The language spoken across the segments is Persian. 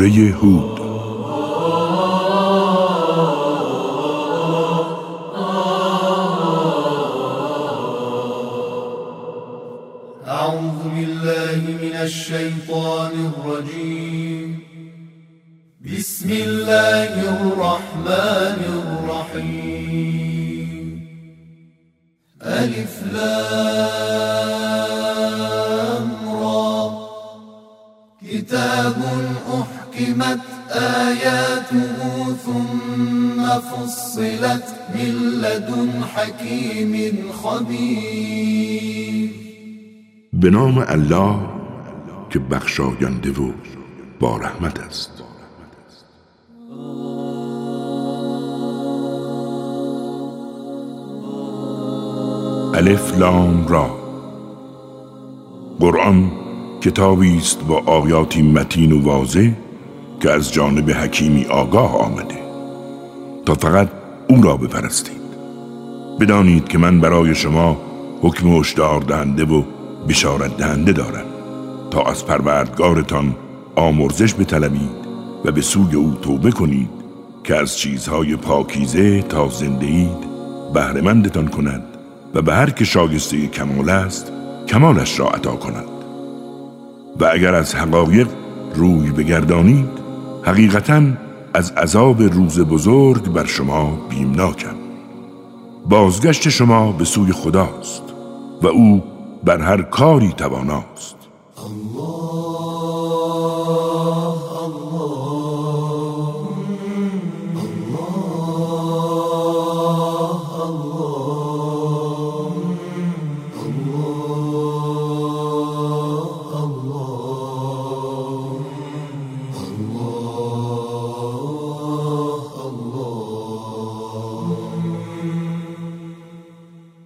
سوره هود بخشاینده و با رحمت است. الف لام را. قرآن کتابی است با آیاتی متین و واضح که از جانب حکیمی آگاه آمده. تا فقط او را بپرستید. بدانید که من برای شما حکم هشدار دهنده و بشارت دهنده دارم. تا از پروردگارتان آمرزش بطلبید و به سوی او توبه کنید که از چیزهای پاکیزه تا زنده اید بهرهمندتان کند و به هر که شایسته کمال است کمالش را عطا کند. و اگر از حقایق روی بگردانید حقیقتا از عذاب روز بزرگ بر شما بیمناکم. بازگشت شما به سوی خداست و او بر هر کاری تواناست.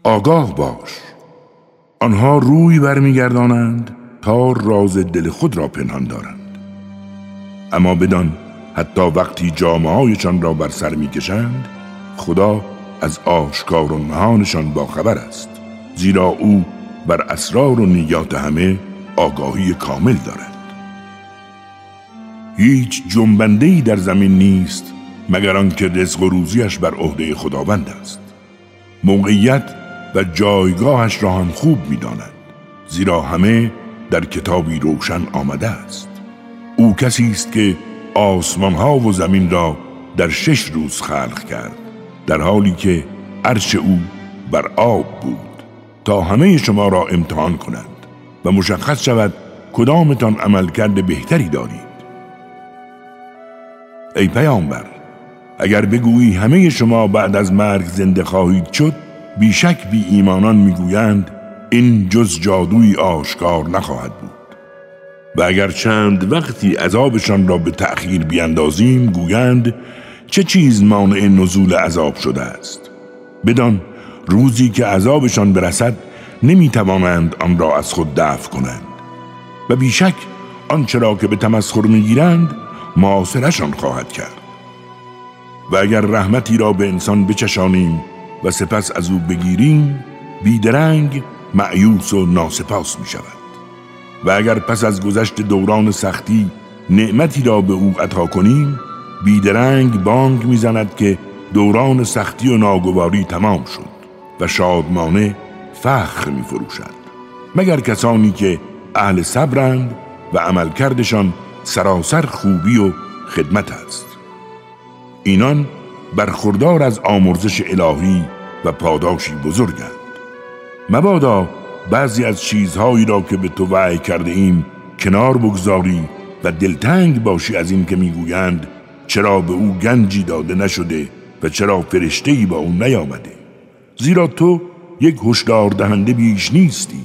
آگاه باش. آنها روی برمیگردانند تا راز دل خود را پنهان دارند. اما بدان حتی وقتی جامعه را بر سر می‌کشند خدا از آشکار و نهانشان با خبر است. زیرا او بر اسرار و نیات همه آگاهی کامل دارد. هیچ جنبنده در زمین نیست مگر آنکه رزق و روزیش بر عهده خداوند است. موقعیت و جایگاهش را هم خوب می‌داند زیرا همه در کتابی روشن آمده است. او کسی است که آسمان ها و زمین را در شش روز خلق کرد در حالی که عرش او بر آب بود. تا همه شما را امتحان کند و مشخص شود کدامتان عمل کرده بهتری دارید. ای پیامبر اگر بگویی همه شما بعد از مرگ زنده خواهید شد بیشک بی ایمانان می‌گویند این جز جادوی آشکار نخواهد بود. و اگر چند وقتی عذابشان را به تأخیر بیندازیم گویند چه چیز مانع نزول عذاب شده است؟ بدان روزی که عذابشان برسد نمی‌توانند آن را از خود دفع کنند. و بیشک آنچه را که به تمسخر می‌گیرند معاصرشان خواهد کرد. و اگر رحمتی را به انسان بچشانیم و سپس از او بگیریم بیدرنگ معیوس و ناسپاس می شود و اگر پس از گذشت دوران سختی نعمتی را به او عطا کنیم بیدرنگ بانگ می‌زند که دوران سختی و ناگواری تمام شد و شادمانه فخر می فروشد مگر کسانی که اهل صبرند و عملکردشان سراسر خوبی و خدمت است. اینان برخوردار از آمرزش الهی و پاداشی بزرگند. مبادا بعضی از چیزهایی را که به تو وعی کرده ایم کنار بگذاری و دلتنگ باشی از این که می‌گویند چرا به او گنجی داده نشده و چرا فرشتهی با او نیامده. زیرا تو یک هشدار دهنده بیش نیستی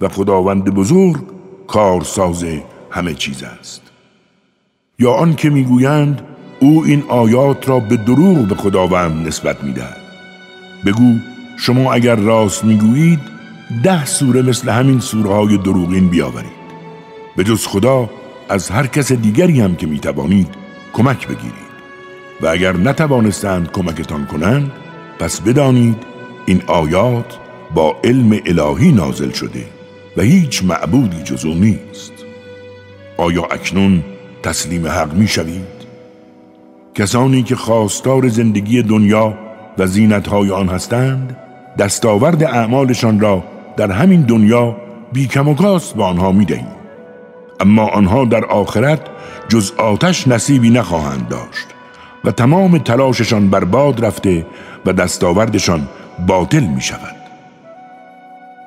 و خداوند بزرگ کارساز همه چیز است. یا آن که می‌گویند او این آیات را به دروغ به خداوند نسبت می‌دهد. بگو شما اگر راست می‌گویید ده سوره مثل همین سوره های دروغین بیاورید. به جز خدا از هر کس دیگری هم که می‌توانید کمک بگیرید. و اگر نتوانستند کمکتان کنند پس بدانید این آیات با علم الهی نازل شده و هیچ معبودی جز نیست. آیا اکنون تسلیم حق می شوید کسانی که خواستار زندگی دنیا و زینتهای آن هستند دستاورد اعمالشان را در همین دنیا بیکم و کاست به آنها می دهیم. اما آنها در آخرت جز آتش نصیبی نخواهند داشت و تمام تلاششان برباد رفته و دستاوردشان باطل می شود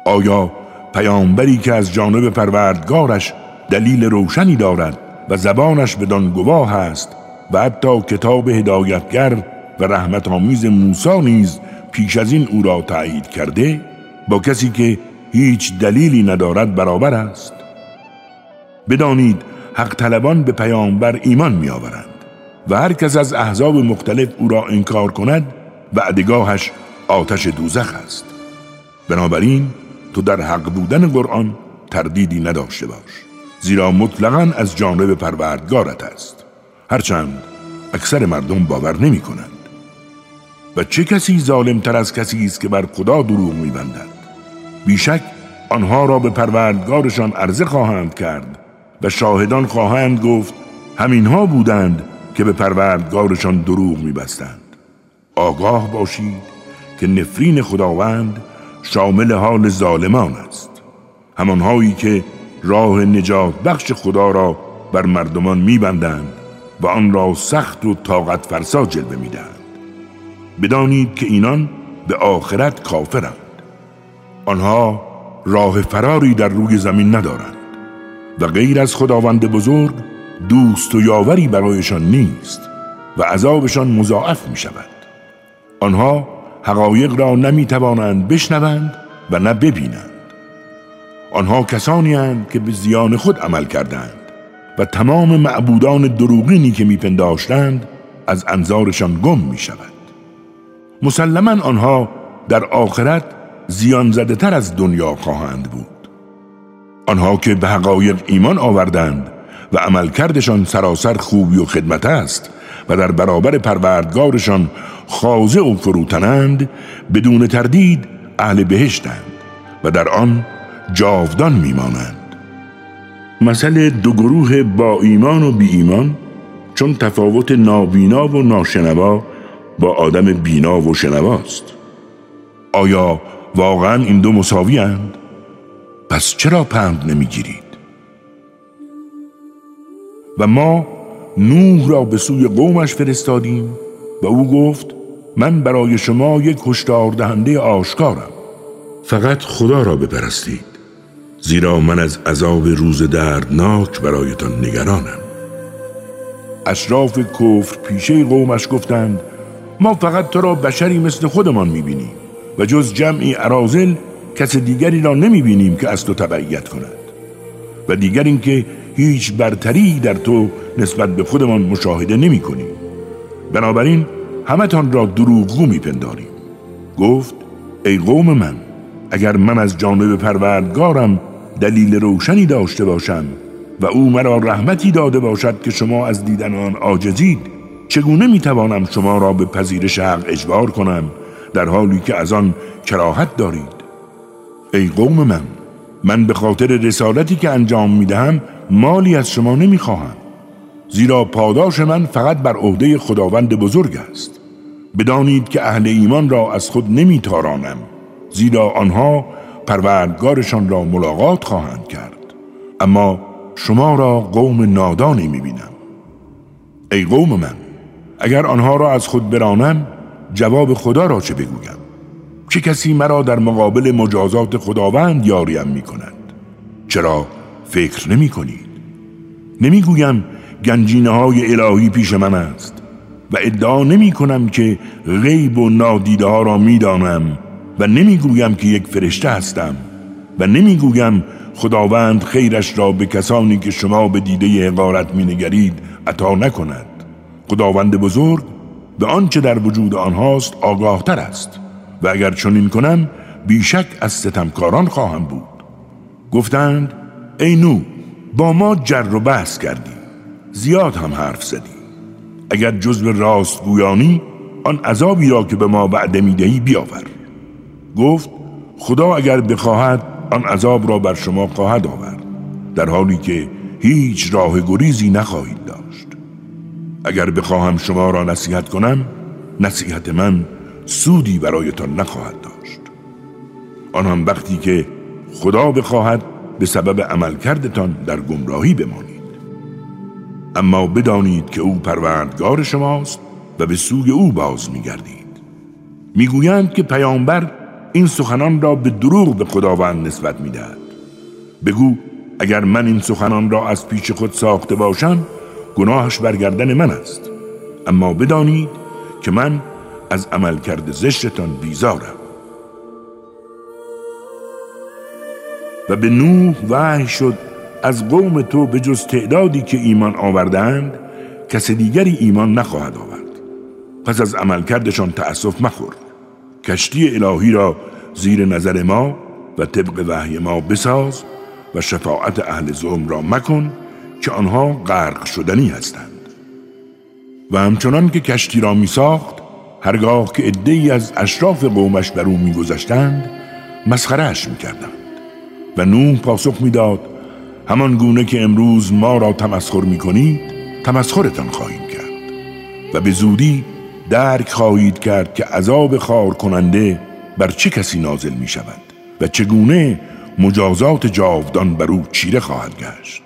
آیا پیامبری که از جانب پروردگارش دلیل روشنی دارد و زبانش بدان گواه است و حتی کتاب هدایتگر و رحمت آمیز موسی نیز پیش از این او را تایید کرده با کسی که هیچ دلیلی ندارد برابر است. بدانید حق طلبان به پیامبر ایمان می آورند و هر کس از احزاب مختلف او را انکار کند بعدگاهش آتش دوزخ است. بنابراین تو در حق بودن قرآن تردیدی نداشته باش زیرا مطلقا از جانب پروردگارت است. هرچند اکثر مردم باور نمی کنند و چه کسی ظالم تر از کسی است که بر خدا دروغ می بندند بیشک آنها را به پروردگارشان عرضه خواهند کرد و شاهدان خواهند گفت همینها بودند که به پروردگارشان دروغ میبستند. آگاه باشید که نفرین خداوند شامل حال ظالمان است. همانهایی که راه نجات بخش خدا را بر مردمان میبندند و آن را سخت و طاقت فرسا جلوه می‌دهند. بدانید که اینان به آخرت کافرند. آنها راه فراری در روی زمین ندارند و غیر از خداوند بزرگ دوست و یاوری برایشان نیست و عذابشان مضاعف می شود آنها حقایق را نمی توانند بشنوند و نه ببینند. آنها کسانی هستند که به زیان خود عمل کردند و تمام معبودان دروغینی که میپنداشتند از انظارشان گم می شود مسلما آنها در آخرت زیان زده تر از دنیا خواهند بود. آنها که به حقایق ایمان آوردند و عملکردشان سراسر خوبی و خدمت است و در برابر پروردگارشان خاضع و فروتنند بدون تردید اهل بهشتند و در آن جاودان میمانند. مثل دو گروه با ایمان و بی ایمان چون تفاوت نابینا و ناشنوا با آدم بینا و شنواست آیا واقعا این دو مساوی هند؟ پس چرا پند نمی‌گیرید؟ و ما نوح را به سوی قومش فرستادیم و او گفت من برای شما یک هشدار دهنده آشکارم فقط خدا را بپرستید زیرا من از عذاب روز دردناک برایتان نگرانم. اشراف کفر پیشه قومش گفتند ما فقط تو را بشری مثل خودمان می‌بینیم و جز جمعی عرازل کس دیگری را نمی‌بینیم که از تو تبعیت کند. و دیگر اینکه هیچ برتری در تو نسبت به خودمان مشاهده نمی کنیم بنابراین همتان را دروغگو میپنداریم. گفت ای قوم من اگر من از جانب پروردگارم دلیل روشنی داشته باشم و او مرا رحمتی داده باشد که شما از دیدن آن عاجزید چگونه می‌توانم شما را به پذیرش حق اجبار کنم در حالی که از آن کراهت دارید؟ ای قوم من من به خاطر رسالتی که انجام می‌دهم مالی از شما نمی‌خواهم. زیرا پاداش من فقط بر عهده خداوند بزرگ است. بدانید که اهل ایمان را از خود نمیتارانم زیرا آنها پروردگارشان را ملاقات خواهند کرد. اما شما را قوم نادانی می‌بینم. ای قوم من اگر آنها را از خود برانم جواب خدا را چه بگویم؟ چه کسی مرا در مقابل مجازات خداوند یاریم می کند چرا فکر نمی کنید نمی گویم گنجینه های الهی پیش من است و ادعا نمی کنم که غیب و نادیده ها را می دانم و نمی گویم که یک فرشته هستم و نمی گویم خداوند خیرش را به کسانی که شما به دیده حقارت می نگرید عطا نکند. خداوند بزرگ به آنچه در وجود آنهاست آگاهتر است و اگر چنین کنم بیشک از ستمکاران خواهم بود. گفتند ای نو با ما جر و بحث کردی زیاد هم حرف زدی. اگر جزو راست گویانی آن عذابی را که به ما وعده می‌دهی بیاور. گفت خدا اگر بخواهد آن عذاب را بر شما خواهد آورد در حالی که هیچ راه گریزی نخواهید داشت. اگر بخواهم شما را نصیحت کنم نصیحت من سودی برایتان نخواهد داشت. آن هم وقتی که خدا بخواهد به سبب عملکردتان در گمراهی بمانید. اما بدانید که او پروردگار شماست و به سوی او باز میگردید. می‌گویند که پیامبر این سخنان را به دروغ به خداوند نسبت می‌دهد. بگو اگر من این سخنان را از پیش خود ساخته باشم گناهش برگردن من است. اما بدانید که من از عملکرد زشتتان بیزارم. و به نوح وحی شد از قوم تو به جز تعدادی که ایمان آوردند کس دیگری ایمان نخواهد آورد. پس از عملکردشان تأسف مخور. کشتی الهی را زیر نظر ما و طبق وحی ما بساز و شفاعت اهل زوم را مکن که آنها غرق شدنی هستند. و همچنان که کشتی را می ساخت هرگاه که ای از اشراف قومش بر او میگذشتند مسخرهش می‌کردند و نوح پاسخ می‌داد همان گونه که امروز ما را تمسخر می‌کنید تمسخرتان خواهیم کرد. و به زودی درک خواهید کرد که عذاب خار کننده بر چه کسی نازل می شود و چگونه مجازات جاودان بر او چیره خواهد گشت.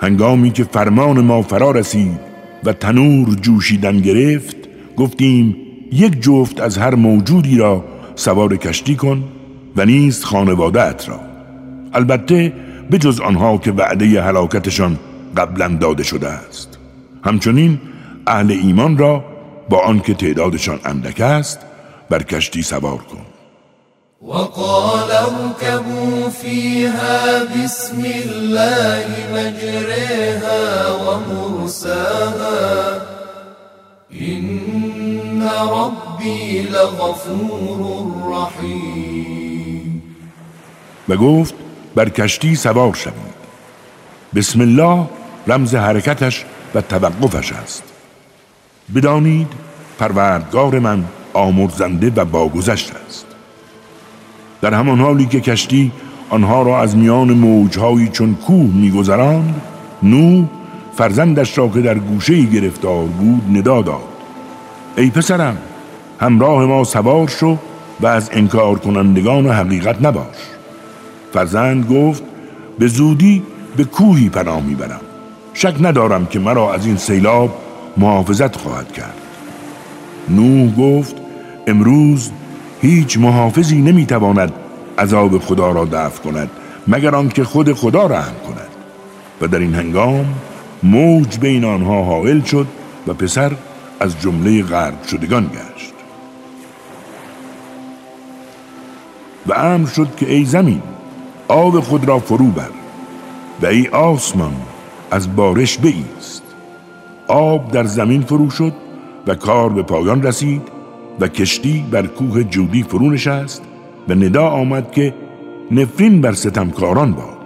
هنگامی که فرمان ما فرا رسید و تنور جوشیدن گرفت گفتیم یک جفت از هر موجودی را سوار کشتی کن و نیز خانواده را. البته به جز آنها که وعده هلاکتشان قبلا داده شده است. همچنین اهل ایمان را با آنکه تعدادشان اندک است بر کشتی سوار کن. وقال اركبوا فيها بسم الله مجريها ومرساها. إن ربي لغفور رحیم. و گفت بر کشتی سوار شوید. بسم الله رمز حرکتش و توقفش است. بدانید پروردگار من آمرزنده و باگذشت است. در همان حالی که کشتی آنها را از میان موجهایی چون کوه میگذراند نو فرزندش را که در گوشه گرفتار بود ندا داد. ای پسرم همراه ما سوار شو و از انکار کنندگان حقیقت نباش. فرزند گفت به زودی به کوهی پناه می‌برم. شک ندارم که مرا از این سیلاب محافظت خواهد کرد. نوح گفت امروز هیچ محافظی نمی‌تواند عذاب خدا را دفع کند مگر آنکه خود خدا رحم کند. و در این هنگام موج بین آنها حائل شد و پسر از جمله غرب شدگان گشت. و امر شد که ای زمین آب خود را فرو بر و ای آسمان از بارش بیست آب در زمین فرو شد و کار به پایان رسید و کشتی بر کوه جودی فرو نشست و ندا آمد که نفرین بر ستمکاران باد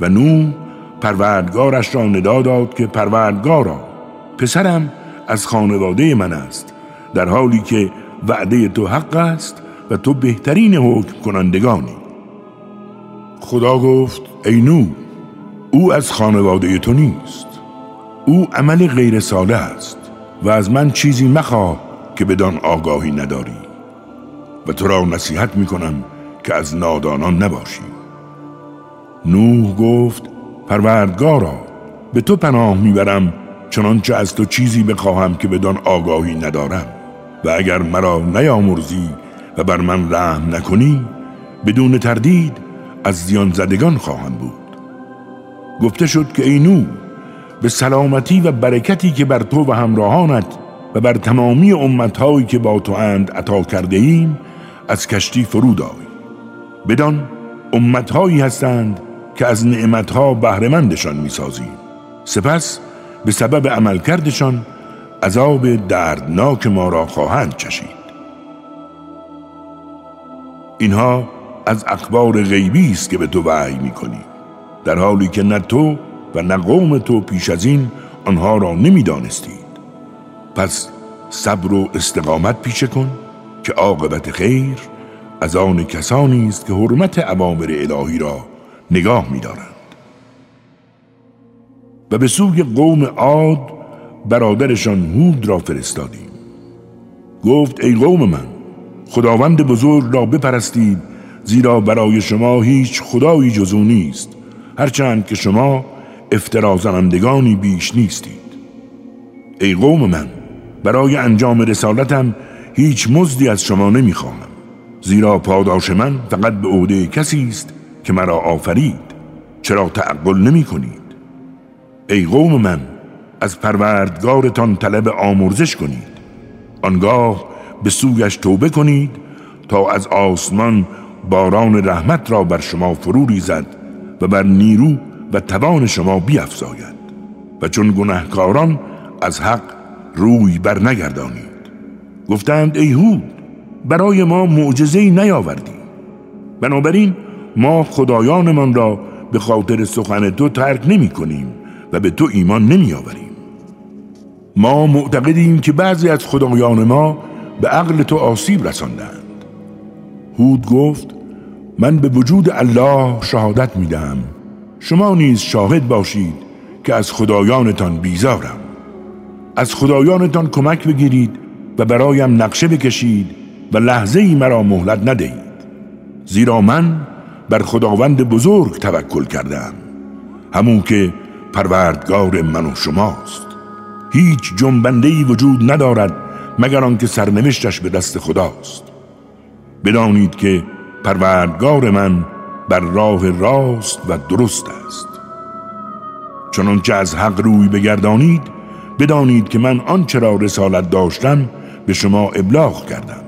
و نو پروردگارش را ندا داد که پروردگارا پسرم از خانواده من است در حالی که وعده تو حق است و تو بهترین حکم کنندگانی خدا گفت ای نو او از خانواده تو نیست. او عمل غیر ساله است و از من چیزی مخواه که بدان آگاهی نداری. و تو را نصیحت می کنم که از نادانان نباشی. نوح گفت پروردگارا به تو پناه می‌برم چنانچه از تو چیزی بخواهم که بدان آگاهی ندارم. و اگر مرا نیامرزی و بر من رحم نکنی بدون تردید از زیان زدگان خواهم بود. گفته شد که اینو به سلامتی و برکتی که بر تو و همراهانت و بر تمامی امتهایی که با تو اند عطا کرده ایم از کشتی فرود آی. بدان امتهایی هستند که از نعمتها بهرهمندشان می‌سازیم. سپس به سبب عملکردشان عذاب دردناک ما را خواهند چشید. اینها از اخبار غیبی است که به تو وحی می‌کنی در حالی که نه تو و نه قوم تو پیش از این آنها را نمی‌دانستید پس صبر و استقامت پیشه کن که عاقبت خیر از آن کسانی است که حرمت عوامر الهی را نگاه میدارند. و به سوی قوم عاد برادرشان هود را فرستادیم. گفت ای قوم من خداوند بزرگ را بپرستید زیرا برای شما هیچ خدایی جز او نیست. هرچند که شما افترازنندگانی بیش نیستید. ای قوم من برای انجام رسالتم هیچ مزدی از شما نمی‌خواهم. زیرا پاداش من فقط به عهده کسی است که مرا آفرید. چرا تعقل نمی کنید ای قوم من از پروردگارتان طلب آمرزش کنید. آنگاه به سویش توبه کنید تا از آسمان باران رحمت را بر شما فرو ریزد و بر نیرو و توان شما بیافزاید و چون گناهکاران از حق روی بر نگردانید. گفتند ای هود برای ما معجزه نیاوردی. بنابراین ما خدایانمان را به خاطر سخن تو ترک نمی کنیم و به تو ایمان نمی آوریم ما معتقدیم که بعضی از خدایان ما به عقل تو آسیب رساندند. هود گفت من به وجود الله شهادت می دهم شما نیز شاهد باشید که از خدایانتان بیزارم. از خدایانتان کمک بگیرید و برایم نقشه بکشید و لحظه ای مرا مهلت ندهید. زیرا من بر خداوند بزرگ توکل کردم. همون که پروردگار من و شماست. هیچ جنبنده ای وجود ندارد مگر آنکه سرنوشتش به دست خداست. بدانید که پروردگار من بر راه راست و درست است. چنانچه از حق روی بگردانید بدانید که من آنچه را رسالت داشتم به شما ابلاغ کردم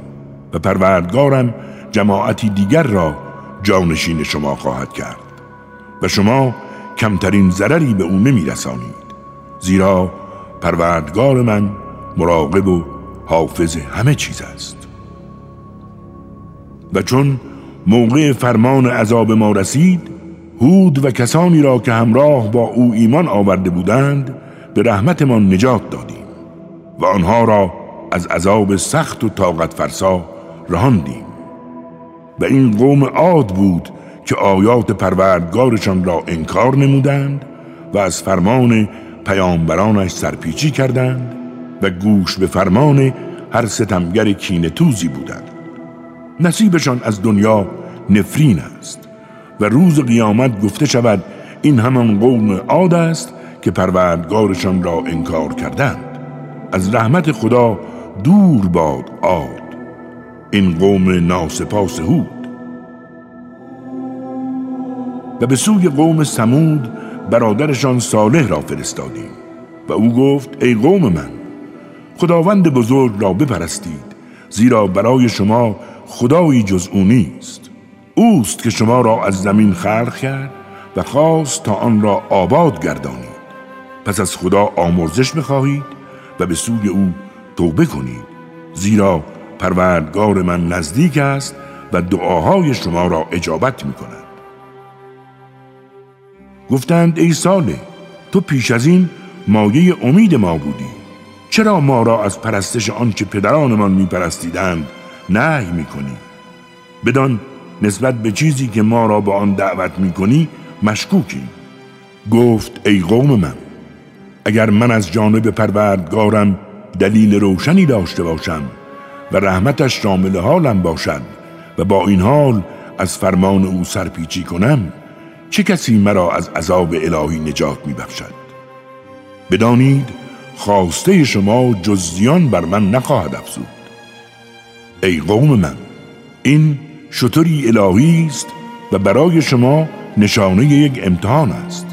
و پروردگارم جماعتی دیگر را جانشین شما خواهد کرد و شما کمترین ضرری به او نمی رسانید زیرا پروردگار من مراقب و حافظ همه چیز است. و چون موقع فرمان عذاب ما رسید هود و کسانی را که همراه با او ایمان آورده بودند به رحمتمان نجات دادیم و آنها را از عذاب سخت و طاقت فرسا رهاندیم. و این قوم عاد بود که آیات پروردگارشان را انکار نمودند و از فرمان پیامبرانش سرپیچی کردند و گوش به فرمان هر ستمگر کین توزی بودند. نصیبشان از دنیا نفرین است و روز قیامت گفته شود این همان قوم عاد است که پروردگارشان را انکار کردند. از رحمت خدا دور باد عاد. این قوم ناسپاس هود. و به سوی قوم سمود برادرشان صالح را فرستادیم و او گفت ای قوم من خداوند بزرگ را بپرستید زیرا برای شما خدایی جز او نیست. اوست که شما را از زمین خلق کرد و خواست تا آن را آباد گردانید. پس از خدا آمرزش بخواهید و به سوی او توبه کنید. زیرا پروردگار من نزدیک است و دعاهای شما را اجابت می کند گفتند ای ساله تو پیش از این مایه امید ما بودی. چرا ما را از پرستش آنچه پدرانمان میپرستیدند نهی می‌کنی. بدان نسبت به چیزی که ما را به آن دعوت می‌کنی مشکوکی. گفت ای قوم من اگر من از جانب پروردگارم دلیل روشنی داشته باشم و رحمتش شامل حالم باشد و با این حال از فرمان او سرپیچی کنم چه کسی مرا از عذاب الهی نجات می بخشد بدانید خواسته شما جزیان بر من نخواهد افزود. ای قوم من. این شطوری الهی است و برای شما نشانه یک امتحان است.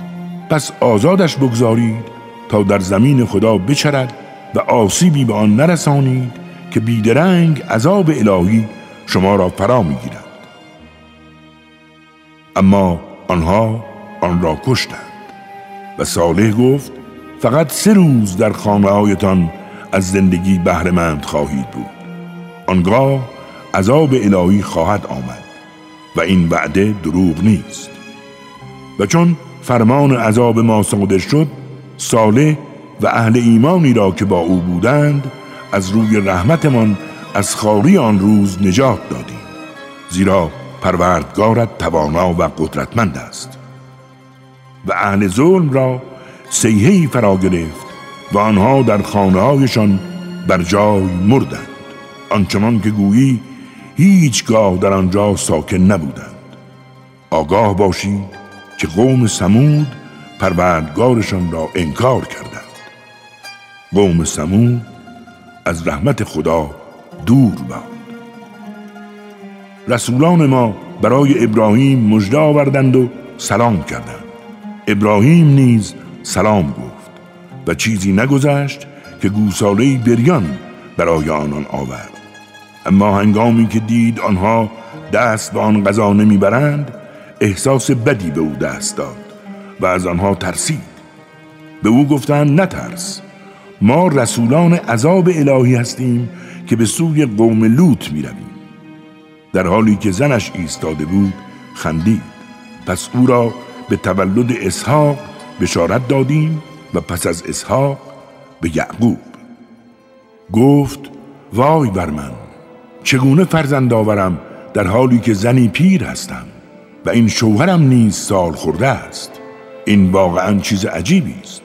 پس آزادش بگذارید تا در زمین خدا بچرد و آسیبی به آن نرسانید که بیدرنگ عذاب الهی شما را فرا می‌گیرد. اما آنها آن را کشتند. و صالح گفت فقط سه روز در خانه هایتان از زندگی بهرهمند خواهید بود. آنگاه عذاب الهی خواهد آمد و این وعده دروغ نیست. و چون فرمان عذاب ما صادر شد صالح و اهل ایمانی را که با او بودند از روی رحمتمان از خاری آن روز نجات دادیم. زیرا پروردگارت توانا و قدرتمند است. و اهل ظلم را سیهی فرا گرفت و آنها در خانه هایشان بر جای مردند. آنچنان که گویی هیچگاه در آنجا ساکن نبودند. آگاه باشید که قوم سمود پروردگارشان را انکار کردند. قوم سمود از رحمت خدا دور باد. رسولان ما برای ابراهیم مژده آوردند و سلام کردند. ابراهیم نیز سلام گفت و چیزی نگذشت که گوساله بریان برای آنان آورد. اما هنگامی که دید آنها دست به آن غذا نمی‌برند احساس بدی به او دست داد و از آنها ترسید. به او گفتند نترس ما رسولان عذاب الهی هستیم که به سوی قوم لوط می رویم. در حالی که زنش ایستاده بود خندید. پس او را به تولد اسحاق بشارت دادیم و پس از اسحاق به یعقوب. گفت وای بر من! چگونه فرزند آورم در حالی که زنی پیر هستم و این شوهرم نیز سال خورده است؟ این واقعا چیز عجیبی است.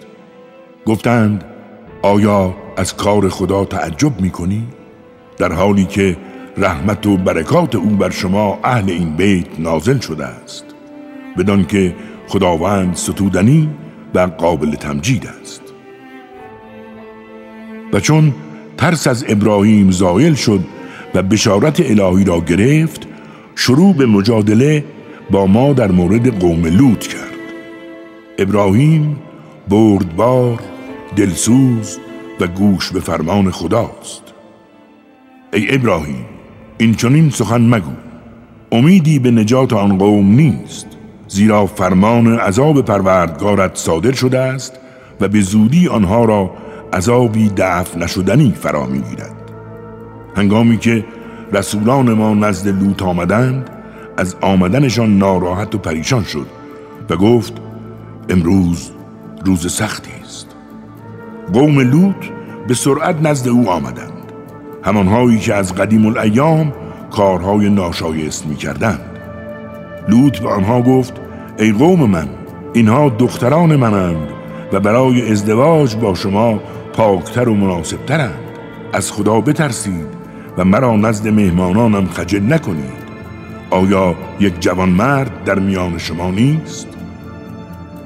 گفتند آیا از کار خدا تعجب می کنی؟ در حالی که رحمت و برکات او بر شما اهل این بیت نازل شده است. بدان که خداوند ستودنی و قابل تمجید است. و چون ترس از ابراهیم زایل شد و بشارت الهی را گرفت شروع به مجادله با ما در مورد قوم لوط کرد. ابراهیم بردبار دلسوز و گوش به فرمان خداست. ای ابراهیم این چنین سخن مگو. امیدی به نجات آن قوم نیست زیرا فرمان عذاب پروردگارت صادر شده است و به زودی آنها را عذابی دفع نشدنی فرا می‌گیرد. هنگامی که رسولان ما نزد لوط آمدند از آمدنشان ناراحت و پریشان شد و گفت امروز روز سختی است. قوم لوط به سرعت نزد او آمدند. همانهایی که از قدیم الایام کارهای ناشایست می کردند لوط به آنها گفت ای قوم من اینها دختران منند و برای ازدواج با شما پاکتر و مناسبترند. از خدا بترسید و مرا نزد مهمانانم خجل نکنید. آیا یک جوان مرد در میان شما نیست؟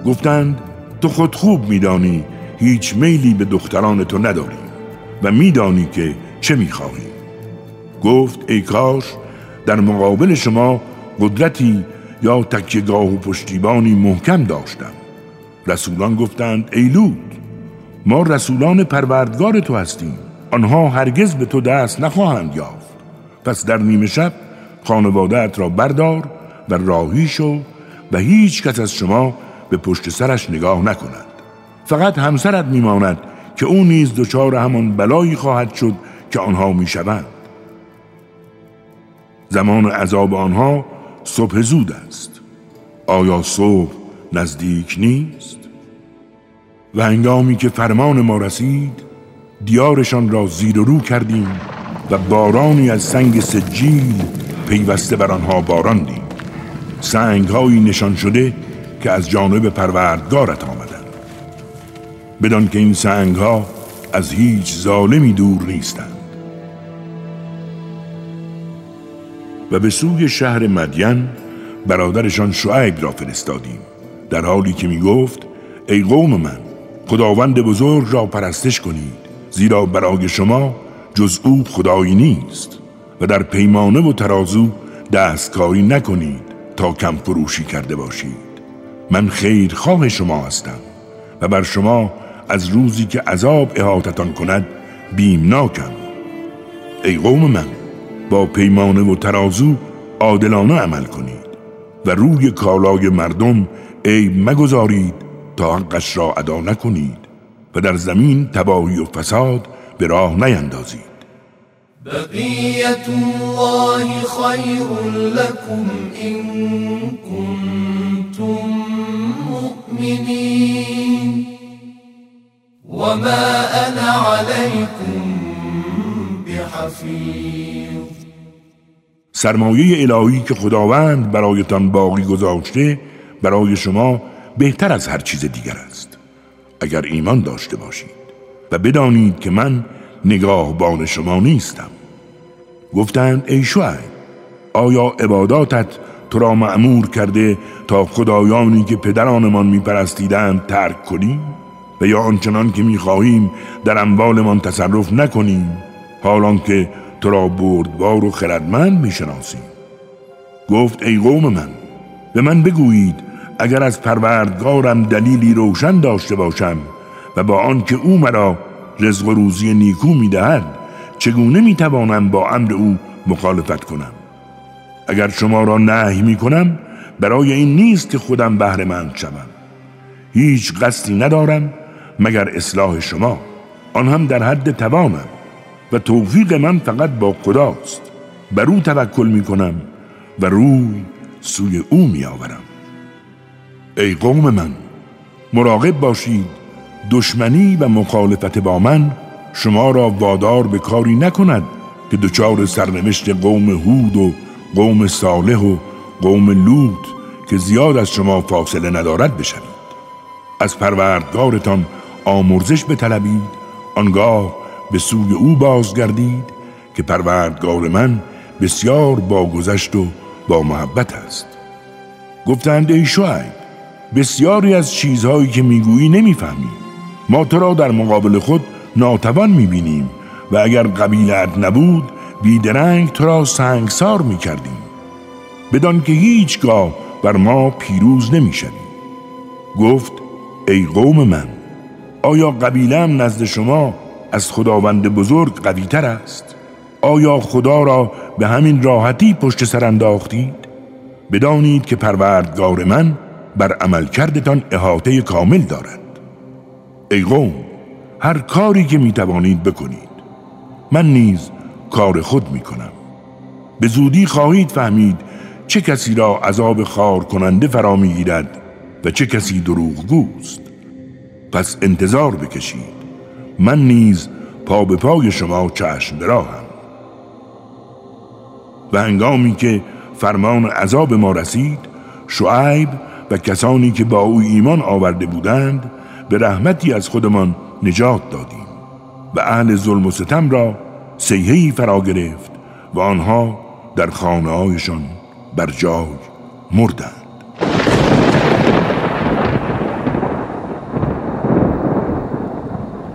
گفتند تو خود خوب میدانی هیچ میلی به دختران تو نداری و میدانی که چه می‌خواهی. گفت ای کاش در مقابل شما قدرتی یا تکیگاه و پشتیبانی محکم داشتم. رسولان گفتند ای لود ما رسولان پروردگار تو هستیم. آنها هرگز به تو دست نخواهند یافت. پس در نیمه شب خانوادهت را بردار و راهی شو و هیچ کس از شما به پشت سرش نگاه نکند. فقط همسرت میماند که او نیز دچار همان بلایی خواهد شد که آنها می‌شوند. زمان عذاب آنها صبح زود است. آیا صبح نزدیک نیست؟ و هنگامی که فرمان ما رسید دیارشان را زیر و رو کردیم و بارانی از سنگ سجیل پیوسته بر آنها باراندیم. سنگ هایی نشان شده که از جانب پروردگارت آمدند. بدان که این سنگ ها از هیچ ظالمی دور نیستند. و به سوی شهر مدین برادرشان شعیب را فرستادیم در حالی که می گفت ای قوم من خداوند بزرگ را پرستش کنید زیرا برای شما جز او خدایی نیست و در پیمانه و ترازو دستکاری نکنید تا کم فروشی کرده باشید. من خیرخواه شما هستم و بر شما از روزی که عذاب احاطتان کند بیمناکم. ای قوم من با پیمانه و ترازو عادلانه عمل کنید و روی کالای مردم عیب مگذارید تا حقش را ادا نکنید. و در زمین تباهی و فساد به راه نیندازید. بقیت الله خیر لكم ان کنتم مؤمنین وما انا عليكم بحفیظ. سرمایه الهی که خداوند برایتان باقی گذاشته برای شما بهتر از هر چیز دیگر است. اگر ایمان داشته باشید و بدانید که من نگاهبان شما نیستم. گفتند ای شعیب آیا عباداتت تو را معمور کرده تا خدایانی که پدرانمان میپرستیدند ترک کنیم؟ و یا آنچنان که می‌خواهیم در اموالمان تصرف نکنیم حالان که تو را بردبار و خردمند می‌شناسیم؟ گفت ای قوم من به من بگویید اگر از پروردگارم دلیلی روشن داشته باشم و با آنکه او مرا رزق و روزی نیکو می‌دهد چگونه می‌توانم با امر او مخالفت کنم؟ اگر شما را نهی می‌کنم برای این نیست که خودم بهره مند شوم. هیچ قصدی ندارم مگر اصلاح شما. آن هم در حد توانم و توفیق من فقط با خداست. بر او توکل می کنم و روی سوی او می آورم ای قوم من مراقب باشید دشمنی و مخالفت با من شما را وادار به کاری نکند که دچار سرنوشت قوم هود و قوم صالح و قوم لوط که زیاد از شما فاصله ندارد بشوید. از پروردگارتان آمرزش بطلبید آنگاه به سوی او بازگردید که پروردگار من بسیار با گذشت و با محبت است. گفتند ای شعیب بسیاری از چیزهایی که می‌گویی نمی‌فهمی ما تو را در مقابل خود ناتوان می‌بینیم و اگر قبیلت نبود بیدرنگ تو را سنگسار می‌کردیم بدان که هیچگاه بر ما پیروز نمی‌شوی گفت ای قوم من آیا قبیلم نزد شما از خداوند بزرگ قویتر است؟ آیا خدا را به همین راحتی پشت سر انداختید؟ بدانید که پروردگار من بر عمل کردتان احاطه کامل دارد. ای قوم هر کاری که می توانید بکنید. من نیز کار خود می کنم به زودی خواهید فهمید چه کسی را عذاب خار کننده فرا می و چه کسی دروغگوست. پس انتظار بکشید. من نیز پا به پای شما چشم براهم. و هنگامی که فرمان عذاب ما رسید شعیب و کسانی که با او ایمان آورده بودند به رحمتی از خودمان نجات دادیم و اهل ظلم و ستم را سیهی فرا گرفت و آنها در خانه هایشان بر جای مردند.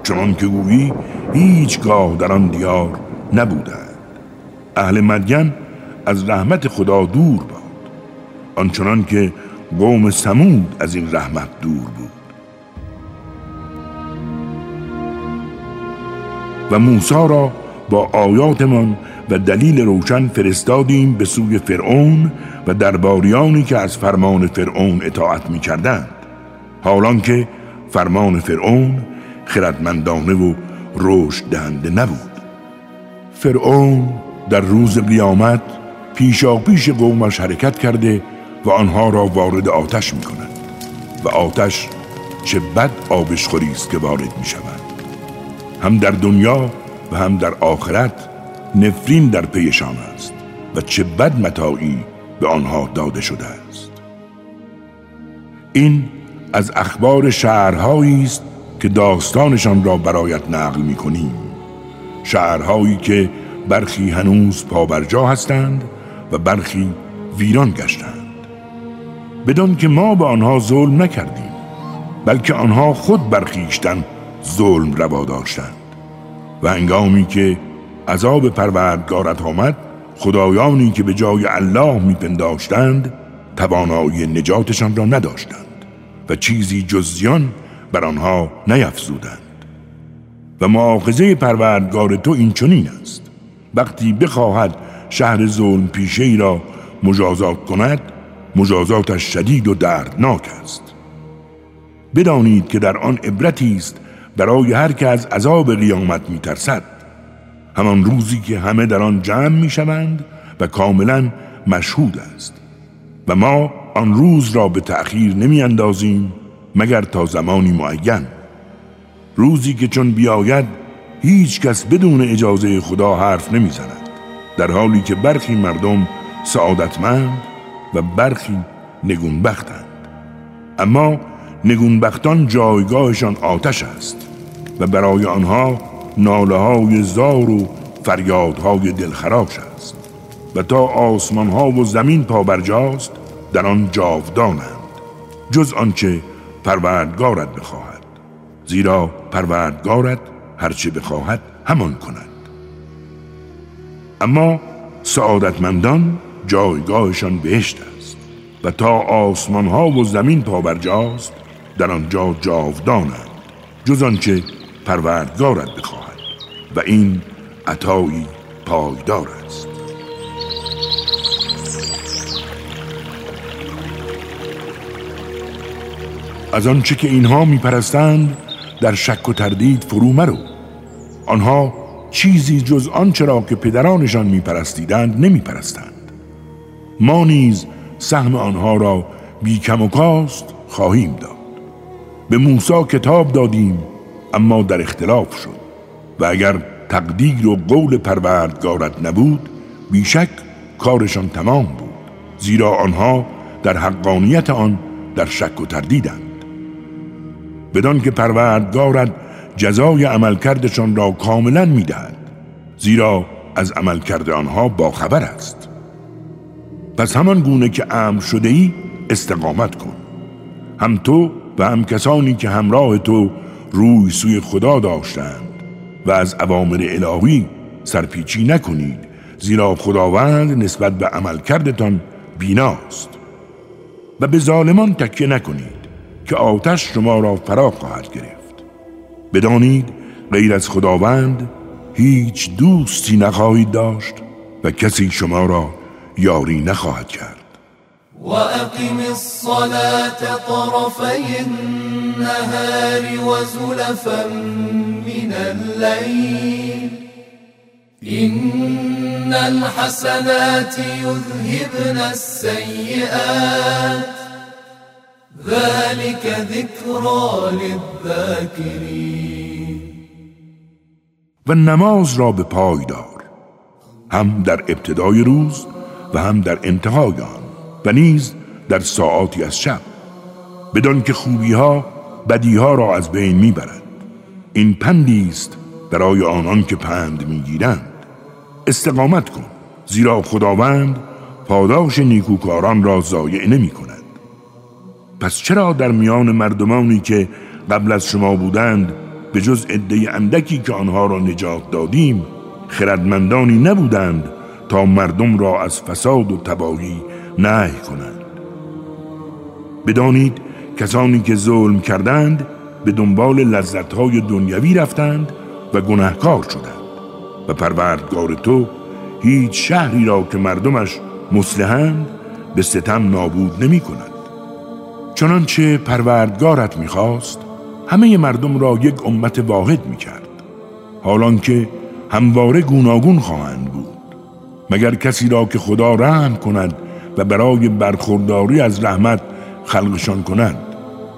چنان که گویی هیچگاه در آن دیار نبودند. اهل مدین از رحمت خدا دور باد. آنچنان که قوم سمود از این رحمت دور بود. و موسی را با آیاتمان و دلیل روشن فرستادیم به سوی فرعون و درباریانی که از فرمان فرعون اطاعت می کردند حالان که فرمان فرعون خردمندانه و رشد دهنده نبود. فرعون در روز قیامت پیشا پیش قومش حرکت کرده و آنها را وارد آتش می کند و آتش چه بد آبشخوری است که وارد می شود هم در دنیا و هم در آخرت نفرین در پیشان است و چه بد متاعی به آنها داده شده است. این از اخبار شهرهایی است که داستانشان را برایت نقل می کنیم شهرهایی که برخی هنوز پابرجا هستند و برخی ویران گشتند. بدان که ما به آنها ظلم نکردیم بلکه آنها خود برخیشتن ظلم روا داشتند. و انگامی که عذاب پروردگارت آمد خدایانی که به جای الله میپنداشتند توانایی نجاتشان را نداشتند و چیزی جزیان بر آنها نیفزودند. و معاخذه پروردگار تو این چنین است. وقتی بخواهد شهر ظلم پیشه ای را مجازات کند مجازاتش شدید و دردناک است. بدانید که در آن عبرتی است برای هر که از عذاب قیامت میترسد. همان روزی که همه در آن جمع می‌شوند و کاملا مشهود است. و ما آن روز را به تأخیر نمی اندازیم مگر تا زمانی معین. روزی که چون بیاید هیچ کس بدون اجازه خدا حرف نمی‌زند. در حالی که برخی مردم سعادتمند و برخی نگونبختند. اما نگونبختان جایگاهشان آتش است و برای آنها ناله های زار و فریادهای دلخراش است و تا آسمان ها و زمین پابرجاست در آن جاودانند جز آنچه پروردگارت بخواهد. زیرا پروردگارت هرچه بخواهد همان کند. اما سعادتمندان جایگاهشان بهشت است و تا آسمان ها و زمین پابرجاست در آنجا جاودانند جز آنچه پروردگارت بخواهد و این عطایی پایدار است. از آنچه که اینها میپرستند در شک و تردید فرو مرو. آنها چیزی جز آنچه را که پدرانشان میپرستیدند نمیپرستند. ما نیز سهم آنها را بی کم و کاست خواهیم داد. به موسی کتاب دادیم اما در اختلاف شد و اگر تقدیر و قول پروردگارت نبود بیشک کارشان تمام بود زیرا آنها در حقانیت آن در شک و تردیدند. بدان که پروردگارت جزای عملکردشان را کاملا می‌دهد زیرا از عملکرد آنها باخبر است. پس همان گونه که امر شده ای استقامت کن. هم تو و هم کسانی که همراه تو روی سوی خدا داشتند و از اوامر الهی سرپیچی نکنید زیرا خداوند نسبت به عمل کردتان بیناست. و به ظالمان تکیه نکنید که آتش شما را فرا خواهد گرفت. بدانید غیر از خداوند هیچ دوستی نخواهید داشت و کسی شما را یاری نخواهد کرد. وأقم الصلاة طرفي النهار وزلفا من الليل إن الحسنات يذهبن السيئات ذلك ذكرى للذاكرين و نماز را به پای دار هم در ابتدای روز و هم در انتهای آن و نیز در ساعاتی از شب بدان که خوبی ها بدی ها را از بین می‌برد این پندی است برای آنان که پند می‌گیرند. استقامت کن زیرا خداوند پاداش نیکوکاران را ضایع نمی کند پس چرا در میان مردمانی که قبل از شما بودند به جز عده اندکی که آنها را نجات دادیم خردمندانی نبودند تا مردم را از فساد و تباهی نهی کنند. بدانید کسانی که ظلم کردند به دنبال لذتهای دنیوی رفتند و گناهکار شدند. و پروردگار تو هیچ شهری را که مردمش مسلحند به ستم نابود نمی کند. چنانچه پروردگارت می‌خواست همه مردم را یک امت واحد می‌کرد. حالان که همواره گوناگون خواهند بود. مگر کسی را که خدا رحم کند و برای برخورداری از رحمت خلقشان کند؟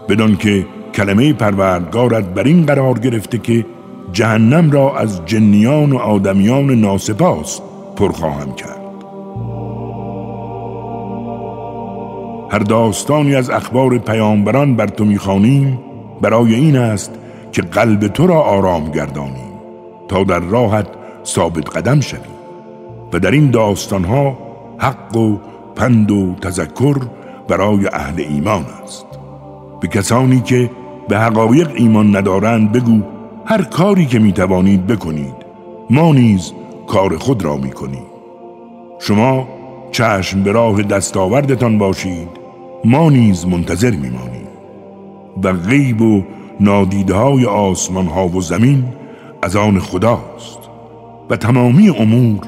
بدان که کلمه پروردگارت بر این قرار گرفته که جهنم را از جنیان و آدمیان ناسپاس پر خواهم کرد. هر داستانی از اخبار پیامبران بر تو می‌خوانیم برای این است که قلب تو را آرام گردانیم تا در راحت ثابت قدم شوی و در این داستانها حق و پند و تذکر برای اهل ایمان است. به کسانی که به حقایق ایمان ندارند بگو هر کاری که می‌توانید بکنید ما نیز کار خود را می‌کنیم. شما چشم به راه دستاوردتان باشید ما نیز منتظر میمانیم. و غیب و نادیده های آسمان ها و زمین از آن خداست. و تمامی امور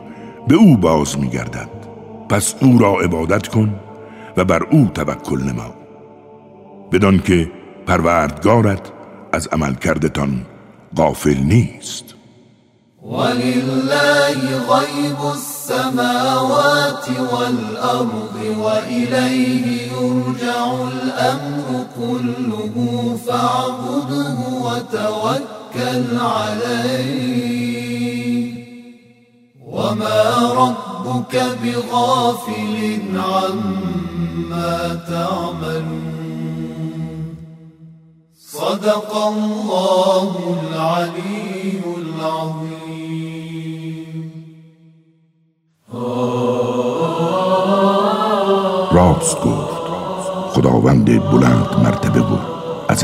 به او باز میگردد. پس او را عبادت کن و بر او توکل نما. بدان که پروردگارت از عمل کردتان غافل نیست. ولله غیب السماوات والأرض وإليه يرجع الأمر كله فاعبده وتوكل عليه وما ربك بغافل عما تعملون. صدق الله العلي العظيم. راست گفت خداوند بلند مرتبه بود از